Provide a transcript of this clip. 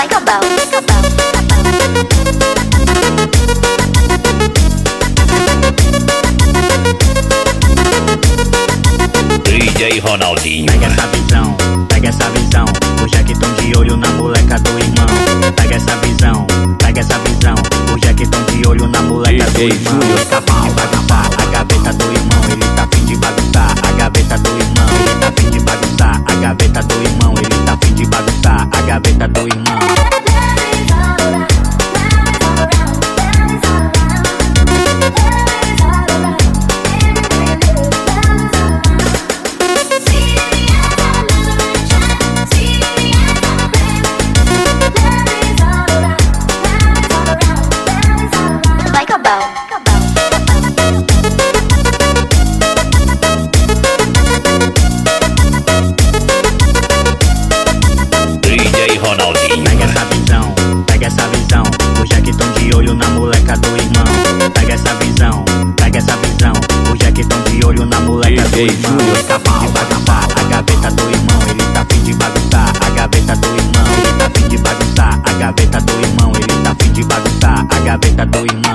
vai acabar, vai acabar. DJ Ronaldinho. Pega essa visão, pega essa visão. o é que tão de olho na moleca do irmão. Pega essa visão, pega essa visão. o é que tão de olho na moleca do irmão. do irmão.